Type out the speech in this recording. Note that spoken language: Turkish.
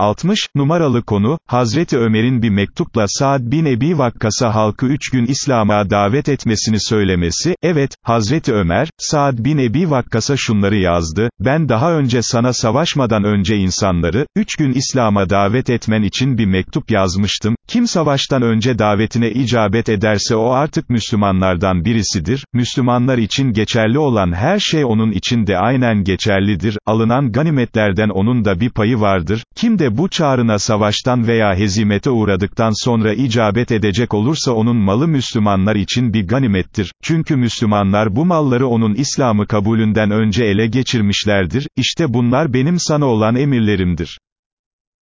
60, numaralı konu, Hazreti Ömer'in bir mektupla Saad bin Ebi Vakkas'a halkı üç gün İslam'a davet etmesini söylemesi, evet, Hazreti Ömer, Saad bin Ebi Vakkas'a şunları yazdı, ben daha önce sana savaşmadan önce insanları, üç gün İslam'a davet etmen için bir mektup yazmıştım, kim savaştan önce davetine icabet ederse o artık Müslümanlardan birisidir, Müslümanlar için geçerli olan her şey onun için de aynen geçerlidir, alınan ganimetlerden onun da bir payı vardır, kim de bu çağrına savaştan veya hezimete uğradıktan sonra icabet edecek olursa onun malı Müslümanlar için bir ganimettir, çünkü Müslümanlar bu malları onun İslam'ı kabulünden önce ele geçirmişlerdir, işte bunlar benim sana olan emirlerimdir.